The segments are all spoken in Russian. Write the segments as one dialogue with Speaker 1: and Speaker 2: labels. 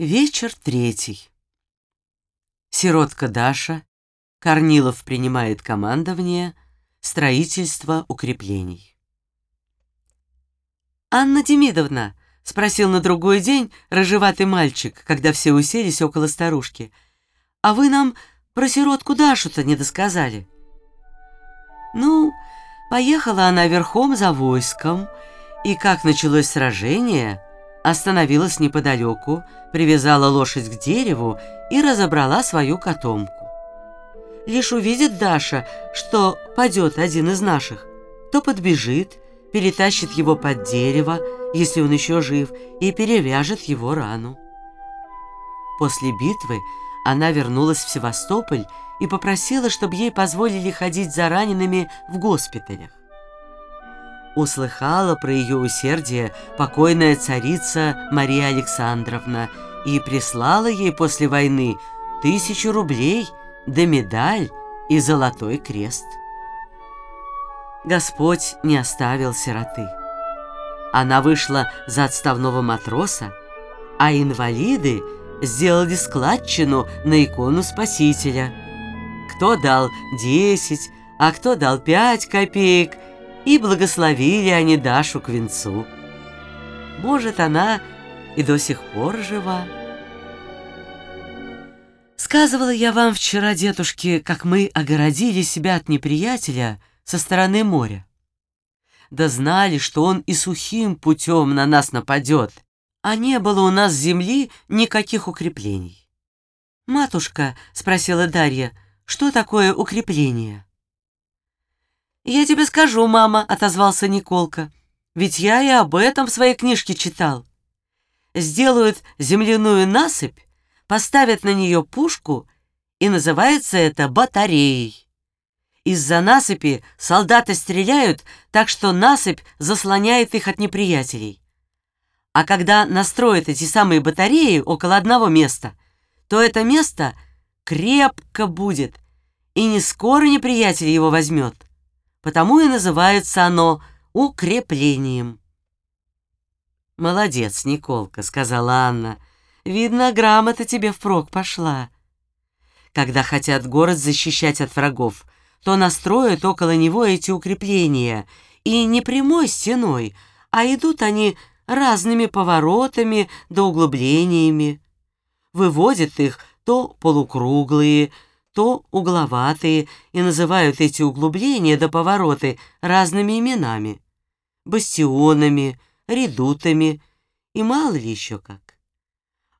Speaker 1: Вечер третий. Сиротка Даша, Корнилов принимает командование, строительство укреплений. «Анна Демидовна», — спросил на другой день рыжеватый мальчик, когда все уселись около старушки, «а вы нам про сиротку Дашу-то не досказали?» «Ну, поехала она верхом за войском, и как началось сражение...» остановилась неподалеку, привязала лошадь к дереву и разобрала свою котомку. Лишь увидит Даша, что падет один из наших, то подбежит, перетащит его под дерево, если он еще жив, и перевяжет его рану. После битвы она вернулась в Севастополь и попросила, чтобы ей позволили ходить за ранеными в госпиталях услыхала про ее усердие покойная царица Мария Александровна и прислала ей после войны тысячу рублей да медаль и золотой крест. Господь не оставил сироты. Она вышла за отставного матроса, а инвалиды сделали складчину на икону Спасителя. Кто дал десять, а кто дал пять копеек – и благословили они Дашу к венцу. Может, она и до сих пор жива. Сказывала я вам вчера, дедушки, как мы огородили себя от неприятеля со стороны моря. Да знали, что он и сухим путем на нас нападет, а не было у нас земли никаких укреплений. «Матушка», — спросила Дарья, — «что такое укрепление?» «Я тебе скажу, мама», — отозвался Николка. «Ведь я и об этом в своей книжке читал. Сделают земляную насыпь, поставят на нее пушку, и называется это батареей. Из-за насыпи солдаты стреляют, так что насыпь заслоняет их от неприятелей. А когда настроят эти самые батареи около одного места, то это место крепко будет, и не скоро неприятель его возьмет потому и называется оно укреплением. «Молодец, Николка», — сказала Анна. «Видно, грамота тебе впрок пошла». Когда хотят город защищать от врагов, то настроят около него эти укрепления, и не прямой стеной, а идут они разными поворотами да углублениями. Выводят их то полукруглые, то угловатые и называют эти углубления до повороты разными именами. Бастионами, редутами и мало ли еще как.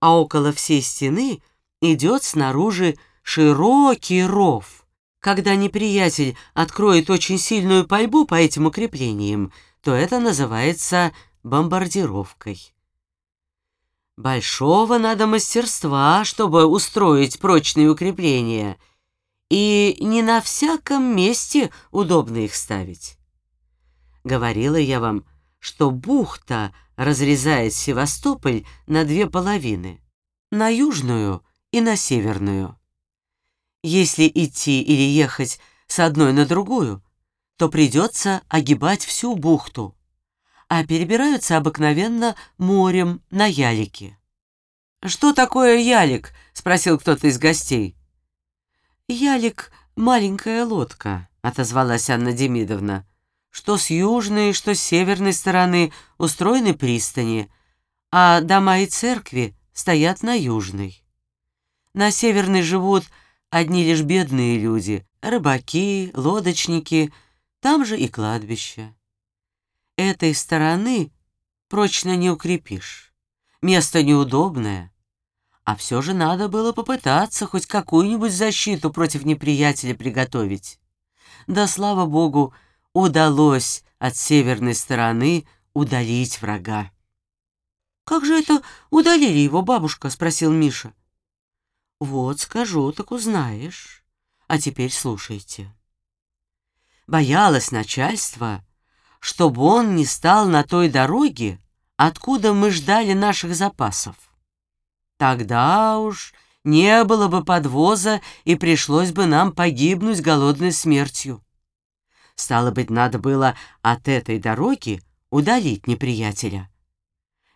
Speaker 1: А около всей стены идет снаружи широкий ров. Когда неприятель откроет очень сильную пальбу по этим укреплениям, то это называется бомбардировкой. Большого надо мастерства, чтобы устроить прочные укрепления, и не на всяком месте удобно их ставить. Говорила я вам, что бухта разрезает Севастополь на две половины, на южную и на северную. Если идти или ехать с одной на другую, то придется огибать всю бухту, а перебираются обыкновенно морем на ялике. «Что такое ялик?» — спросил кто-то из гостей. «Ялик — маленькая лодка», — отозвалась Анна Демидовна. «Что с южной, что с северной стороны устроены пристани, а дома и церкви стоят на южной. На северной живут одни лишь бедные люди, рыбаки, лодочники, там же и кладбище этой стороны прочно не укрепишь. Место неудобное. А все же надо было попытаться хоть какую-нибудь защиту против неприятеля приготовить. Да, слава богу, удалось от северной стороны удалить врага. «Как же это удалили его, бабушка?» — спросил Миша. «Вот скажу, так узнаешь. А теперь слушайте». Боялось начальство, чтобы он не стал на той дороге, откуда мы ждали наших запасов. Тогда уж не было бы подвоза, и пришлось бы нам погибнуть голодной смертью. Стало быть, надо было от этой дороги удалить неприятеля.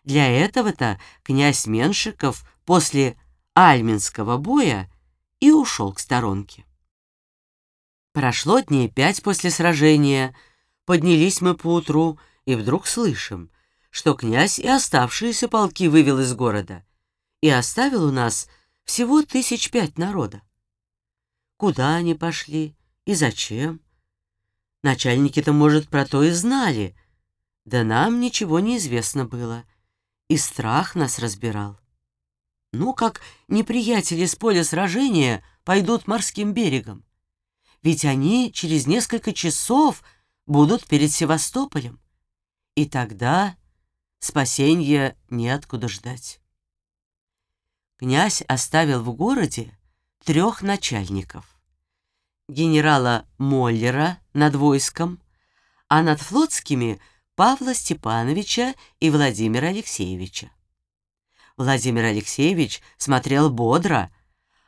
Speaker 1: Для этого-то князь Меншиков после Альминского боя и ушел к сторонке. Прошло дней пять после сражения, поднялись мы поутру и вдруг слышим, что князь и оставшиеся полки вывел из города и оставил у нас всего тысяч пять народа. Куда они пошли и зачем? Начальники-то, может, про то и знали, да нам ничего не известно было, и страх нас разбирал. Ну, как неприятели с поля сражения пойдут морским берегом. Ведь они через несколько часов будут перед Севастополем. И тогда спасения неоткуда ждать. Князь оставил в городе трех начальников. Генерала Моллера над войском, а над флотскими Павла Степановича и Владимира Алексеевича. Владимир Алексеевич смотрел бодро,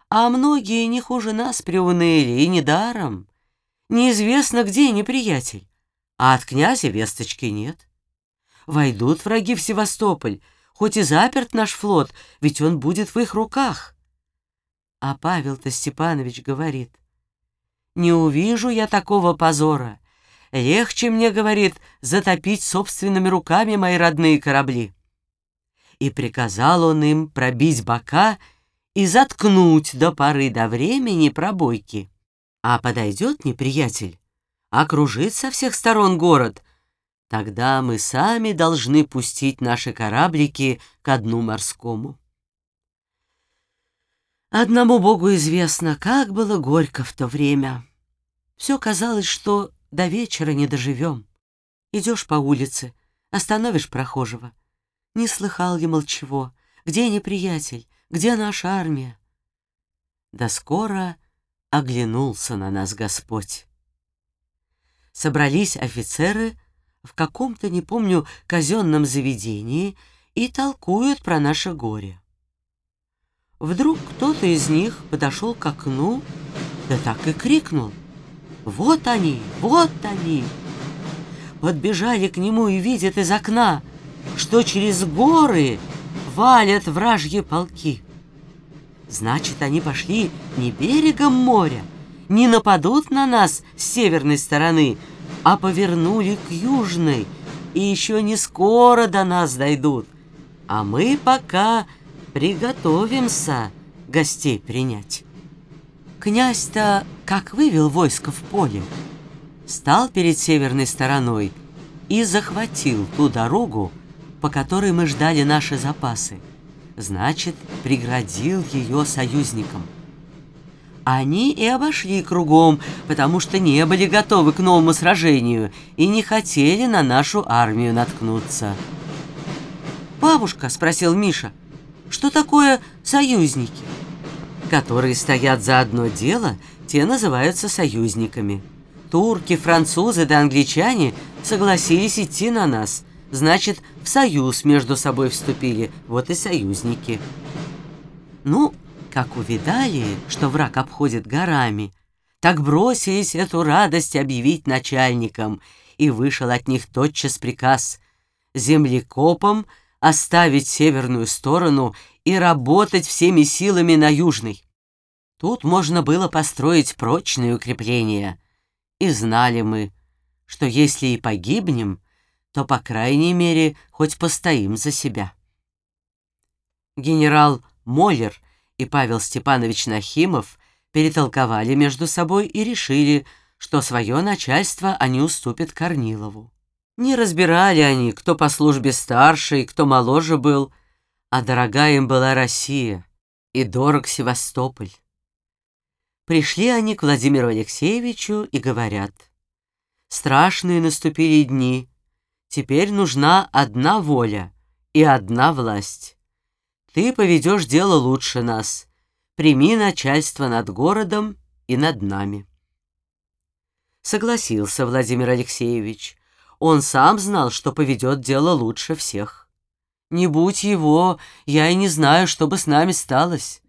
Speaker 1: а многие не хуже нас приуныли, и недаром. Неизвестно, где неприятель, а от князя весточки нет. Войдут враги в Севастополь, хоть и заперт наш флот, ведь он будет в их руках. А Павел-то Степанович говорит, «Не увижу я такого позора. Легче мне, — говорит, — затопить собственными руками мои родные корабли» и приказал он им пробить бока и заткнуть до поры до времени пробойки. А подойдет неприятель, окружит со всех сторон город, тогда мы сами должны пустить наши кораблики ко дну морскому. Одному Богу известно, как было горько в то время. Все казалось, что до вечера не доживем. Идешь по улице, остановишь прохожего — не слыхал я, мол, чего. Где неприятель? Где наша армия? Да скоро оглянулся на нас Господь. Собрались офицеры в каком-то, не помню, казенном заведении и толкуют про наше горе. Вдруг кто-то из них подошел к окну, да так и крикнул. «Вот они! Вот они!» Подбежали к нему и видят из окна — что через горы валят вражьи полки. Значит, они пошли не берегом моря, не нападут на нас с северной стороны, а повернули к южной, и еще не скоро до нас дойдут. А мы пока приготовимся гостей принять. Князь-то как вывел войско в поле, стал перед северной стороной и захватил ту дорогу, по которой мы ждали наши запасы. Значит, преградил ее союзникам. Они и обошли кругом, потому что не были готовы к новому сражению и не хотели на нашу армию наткнуться. «Бабушка», — спросил Миша, — «что такое союзники?» «Которые стоят за одно дело, те называются союзниками. Турки, французы да англичане согласились идти на нас — значит, в союз между собой вступили, вот и союзники. Ну, как увидали, что враг обходит горами, так бросились эту радость объявить начальникам, и вышел от них тотчас приказ землекопам оставить северную сторону и работать всеми силами на южной. Тут можно было построить прочные укрепления. И знали мы, что если и погибнем, то, по крайней мере, хоть постоим за себя. Генерал Моллер и Павел Степанович Нахимов перетолковали между собой и решили, что свое начальство они уступят Корнилову. Не разбирали они, кто по службе старше и кто моложе был, а дорогая им была Россия и дорог Севастополь. Пришли они к Владимиру Алексеевичу и говорят, «Страшные наступили дни, Теперь нужна одна воля и одна власть. Ты поведешь дело лучше нас. Прими начальство над городом и над нами. Согласился Владимир Алексеевич. Он сам знал, что поведет дело лучше всех. Не будь его, я и не знаю, что бы с нами сталось.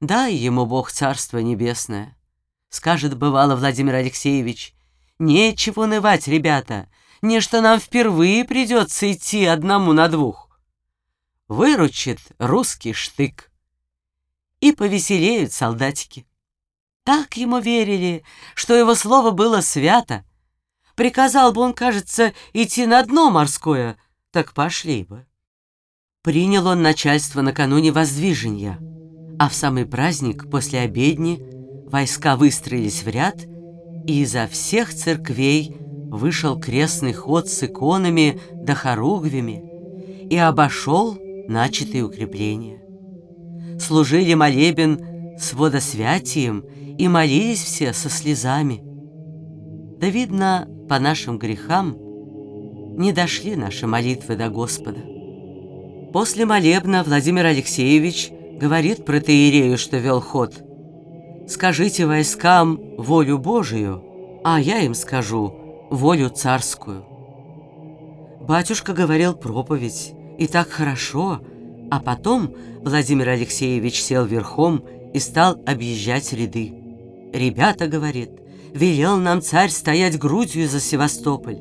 Speaker 1: Дай ему Бог Царство Небесное. Скажет, бывало, Владимир Алексеевич, нечего нывать, ребята, не нам впервые придется идти одному на двух. Выручит русский штык. И повеселеют солдатики. Так ему верили, что его слово было свято. Приказал бы он, кажется, идти на дно морское, так пошли бы. Принял он начальство накануне воздвижения, а в самый праздник после обедни войска выстроились в ряд, и изо всех церквей вышел крестный ход с иконами да хоругвями и обошел начатые укрепления. Служили молебен с водосвятием и молились все со слезами. Да, видно, по нашим грехам не дошли наши молитвы до Господа. После молебна Владимир Алексеевич говорит про Таирею, что вел ход. «Скажите войскам волю Божию, а я им скажу волю царскую». Батюшка говорил проповедь, и так хорошо, а потом Владимир Алексеевич сел верхом и стал объезжать ряды. «Ребята, — говорит, — велел нам царь стоять грудью за Севастополь,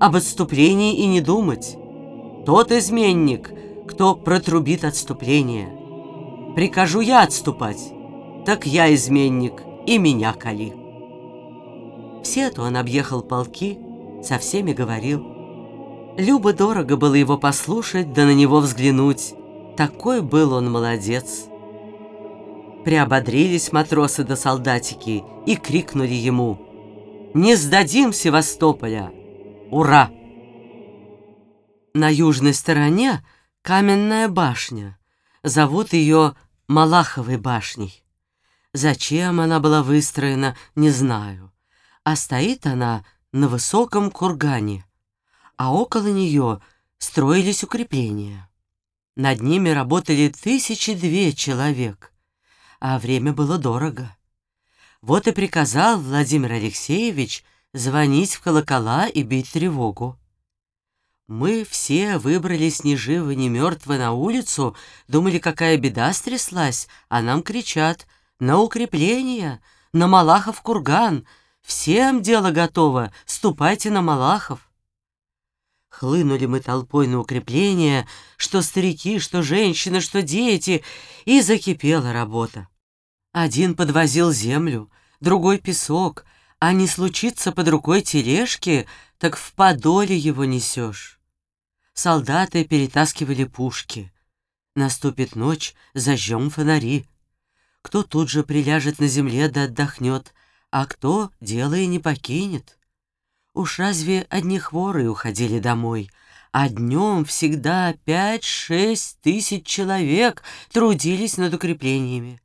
Speaker 1: об отступлении и не думать. Тот изменник, кто протрубит отступление. Прикажу я отступать, так я изменник, и меня кали. Все-то он объехал полки, со всеми говорил. Любо-дорого было его послушать, да на него взглянуть. Такой был он молодец. Приободрились матросы да солдатики и крикнули ему «Не сдадим Севастополя! Ура!» На южной стороне каменная башня. Зовут ее Малаховой башней. Зачем она была выстроена, не знаю. А стоит она на высоком кургане, а около нее строились укрепления. Над ними работали тысячи две человек, а время было дорого. Вот и приказал Владимир Алексеевич звонить в колокола и бить тревогу. Мы все выбрались ни живы, ни мертвы на улицу, думали, какая беда стряслась, а нам кричат «На укрепление! На Малахов курган! Всем дело готово! Ступайте на Малахов!» Хлынули мы толпой на укрепление, что старики, что женщины, что дети, и закипела работа. Один подвозил землю, другой — песок, а не случится под рукой тележки, так в подоле его несешь солдаты перетаскивали пушки. Наступит ночь, зажжем фонари. Кто тут же приляжет на земле да отдохнет, а кто дело и не покинет. Уж разве одни хворые уходили домой, а днем всегда пять-шесть тысяч человек трудились над укреплениями.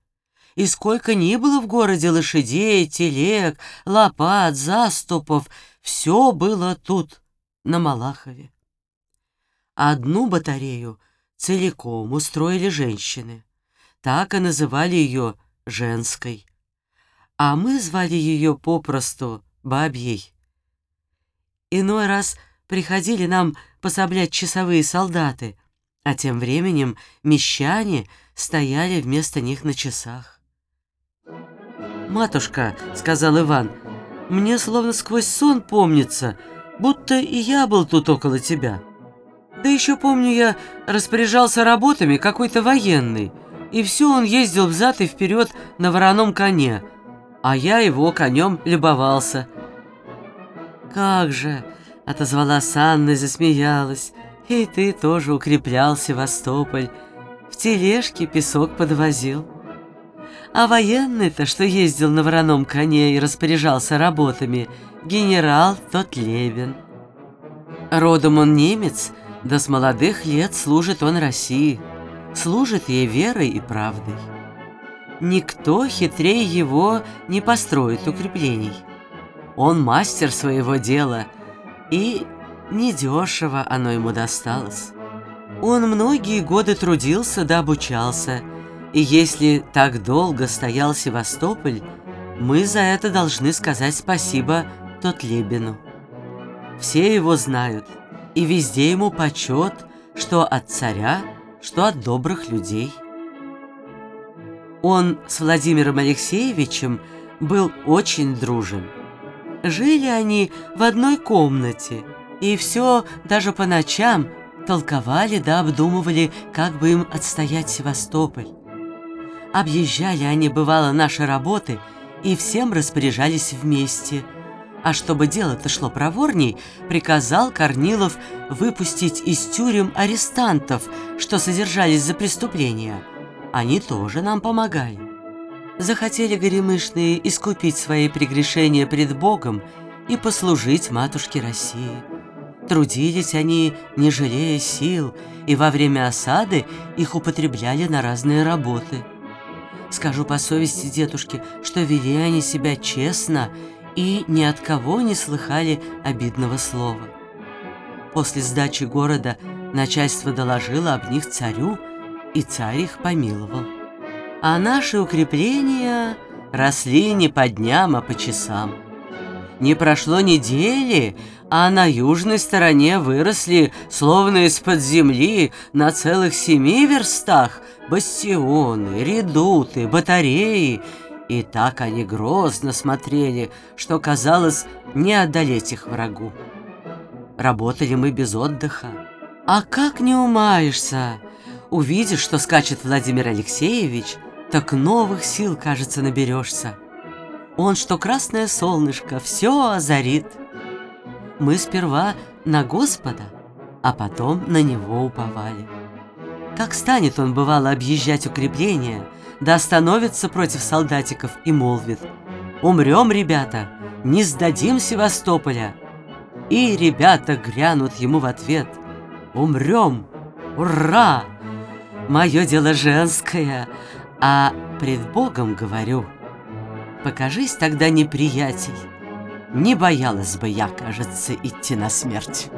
Speaker 1: И сколько ни было в городе лошадей, телег, лопат, заступов, все было тут, на Малахове. Одну батарею целиком устроили женщины. Так и называли ее женской. А мы звали ее попросту бабьей. Иной раз приходили нам пособлять часовые солдаты, а тем временем мещане стояли вместо них на часах. «Матушка», — сказал Иван, — «мне словно сквозь сон помнится, будто и я был тут около тебя». Да еще помню, я распоряжался работами какой-то военный, и все он ездил взад и вперед на вороном коне, а я его конем любовался. «Как же!» — отозвалась Анна и засмеялась. «И ты тоже укреплял Севастополь, в тележке песок подвозил». А военный-то, что ездил на вороном коне и распоряжался работами, генерал тот Левин. Родом он немец — да с молодых лет служит он России, служит ей верой и правдой. Никто хитрее его не построит укреплений. Он мастер своего дела, и недешево оно ему досталось. Он многие годы трудился да обучался, и если так долго стоял Севастополь, мы за это должны сказать спасибо Тотлебину. Все его знают – и везде ему почет, что от царя, что от добрых людей. Он с Владимиром Алексеевичем был очень дружен. Жили они в одной комнате, и все даже по ночам толковали да обдумывали, как бы им отстоять Севастополь. Объезжали они, бывало, наши работы и всем распоряжались вместе. А чтобы дело-то шло проворней, приказал Корнилов выпустить из тюрем арестантов, что содержались за преступления. Они тоже нам помогали. Захотели горемышные искупить свои прегрешения пред Богом и послужить матушке России. Трудились они, не жалея сил, и во время осады их употребляли на разные работы. Скажу по совести дедушке, что вели они себя честно и ни от кого не слыхали обидного слова. После сдачи города начальство доложило об них царю, и царь их помиловал. А наши укрепления росли не по дням, а по часам. Не прошло недели, а на южной стороне выросли, словно из-под земли, на целых семи верстах бастионы, редуты, батареи. И так они грозно смотрели, что казалось не одолеть их врагу. Работали мы без отдыха. А как не умаешься? Увидишь, что скачет Владимир Алексеевич, так новых сил, кажется, наберешься. Он, что красное солнышко, все озарит – мы сперва на Господа, а потом на Него уповали. Как станет он, бывало, объезжать укрепления, да остановится против солдатиков и молвит «Умрем, ребята, не сдадим Севастополя!» И ребята грянут ему в ответ «Умрем! Ура! Мое дело женское, а пред Богом говорю, покажись тогда неприятель, не боялась бы я, кажется, идти на смерть.